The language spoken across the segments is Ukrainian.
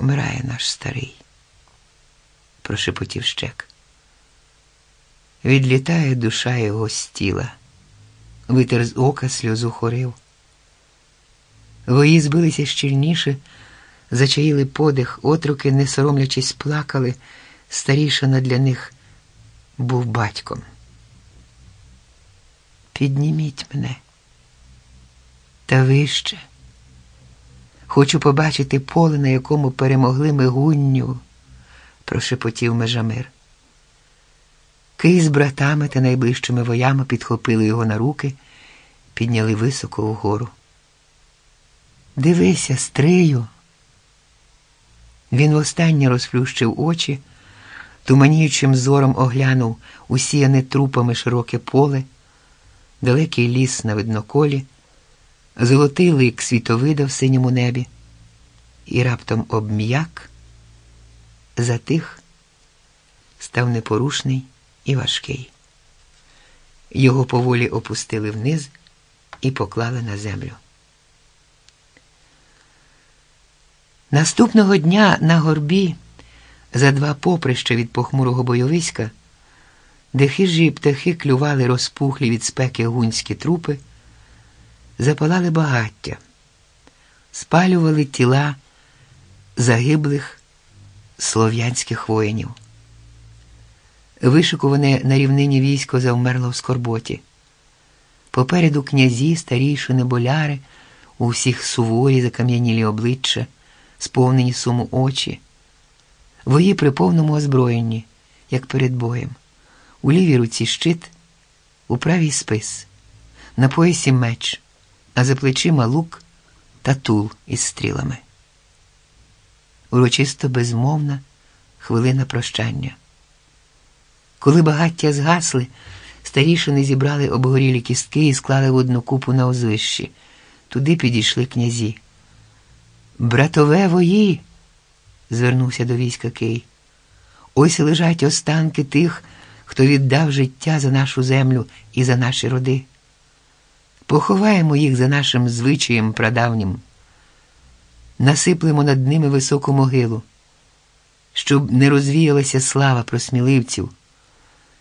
Помирає наш старий, прошепотів щек. Відлітає душа його з тіла, витер з ока сльозу хорив. Вої збилися щільніше, зачаїли подих, отруки, не соромлячись, плакали, старішина для них був батьком. Підніміть мене та вище. Хочу побачити поле, на якому перемогли ми гунню, прошепотів Межамир. Кий з братами та найближчими воями підхопили його на руки, підняли високо вгору. Дивися, стрию. Він востаннє розплющив очі, туманіючим зором оглянув усіяне трупами широке поле, далекий ліс на видноколі, золотий лик світовида в синьому небі, і раптом обм'як, затих, став непорушний і важкий. Його поволі опустили вниз і поклали на землю. Наступного дня на горбі, за два поприща від похмурого бойовиська, де хижі птахи клювали розпухлі від спеки гунські трупи, запалали багаття, спалювали тіла загиблих слов'янських воїнів. Вишикуване на рівнині військо завмерло в скорботі. Попереду князі, старішини, боляри, у всіх суворі закам'янілі обличчя, сповнені суму очі, вої при повному озброєнні, як перед боєм, у лівій руці щит, у правій спис, на поясі меч, а за плечима лук та тул із стрілами. Урочисто безмовна хвилина прощання. Коли багаття згасли, старішини зібрали обгорілі кістки і склали в одну купу на озвищі. Туди підійшли князі. Братове вої, звернувся до війська Кий. Ось лежать останки тих, хто віддав життя за нашу землю і за наші роди. Поховаємо їх за нашим звичаєм прадавнім, насиплемо над ними високу могилу, щоб не розвіялася слава про сміливців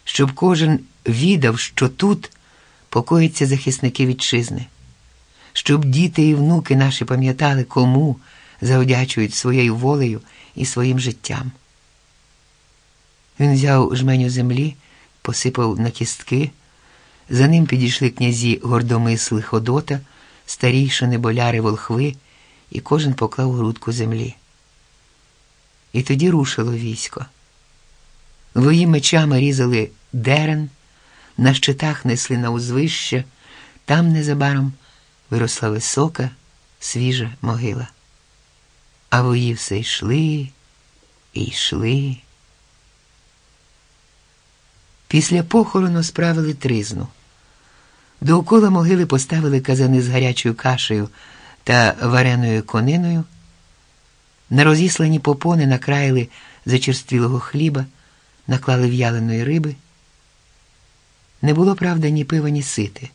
щоб кожен відав, що тут покоїться захисники вітчизни, щоб діти і внуки наші пам'ятали, кому заодячують своєю волею і своїм життям. Він взяв жменю землі, посипав на кістки. За ним підійшли князі гордомисли Ходота, старійшини, боляри, волхви, і кожен поклав грудку землі. І тоді рушило військо. Вої мечами різали дерен, на щитах несли на узвище, там незабаром виросла висока, свіжа могила. А вої все йшли і йшли. Після похорону справили тризну. Довкола могили поставили казани з гарячою кашею та вареною кониною. На розіслані попони накраїли зачерствілого хліба, наклали в'яленої риби. Не було, правда, ні пива, ні сити.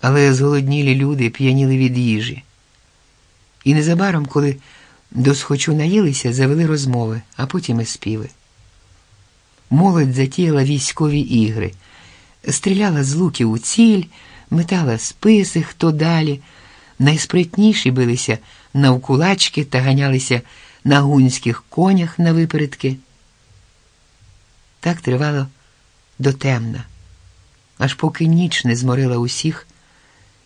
Але зголоднілі люди п'яніли від їжі. І незабаром, коли досхочу наїлися, завели розмови, а потім і співи. Молодь затіяла військові ігри, стріляла з луків у ціль, метала списи хто далі. Найспритніші билися навкулачки та ганялися на гунських конях на випередки. Так тривало до темна, аж поки ніч не зморила усіх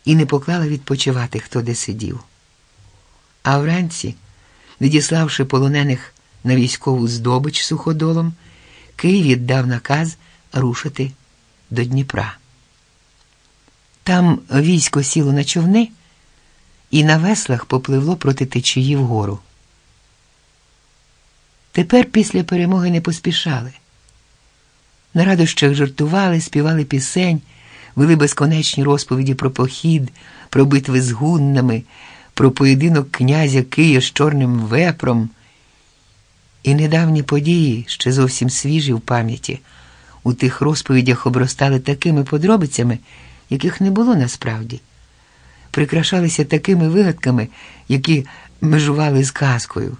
і не поклала відпочивати, хто де сидів. А вранці, відіславши полонених на військову здобич суходолом, Київ віддав наказ рушити до Дніпра. Там військо сіло на човни і на веслах попливло проти течії вгору. Тепер після перемоги не поспішали. На радощах жартували, співали пісень, вели безконечні розповіді про похід, про битви з гуннами, про поєдинок князя Кия з Чорним вепром. І недавні події, ще зовсім свіжі в пам'яті, у тих розповідях обростали такими подробицями, яких не було насправді, прикрашалися такими вигадками, які межували з казкою.